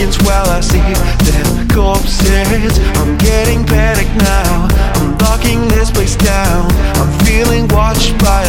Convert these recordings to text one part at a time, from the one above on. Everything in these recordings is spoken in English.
seconds while I see dead corpses. I'm getting panicked now. I'm locking this place down. I'm feeling watched by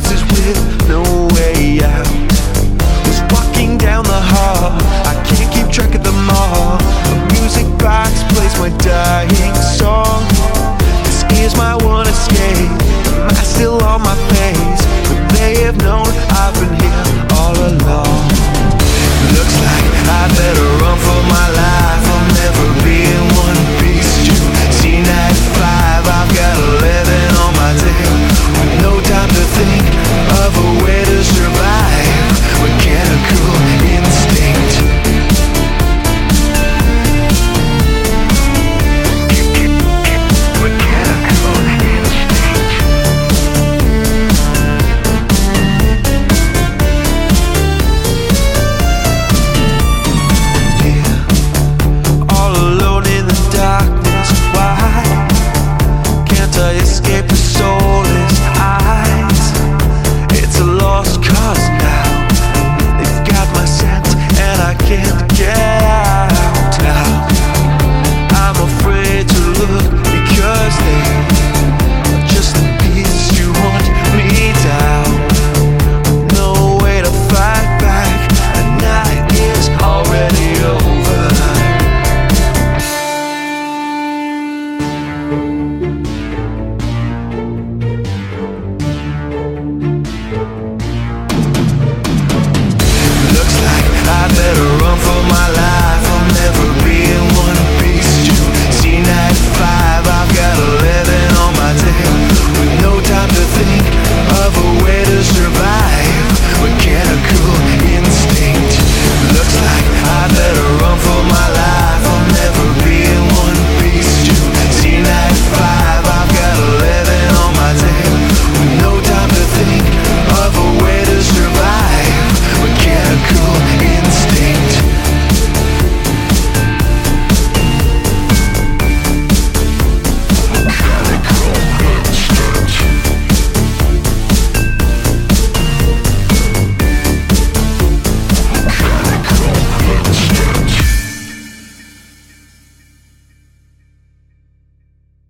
Chances with no way out. Was walking down the hall. I can't keep track of them all. A music box plays my dying song. This is my one escape. Am I still on my face? But they have known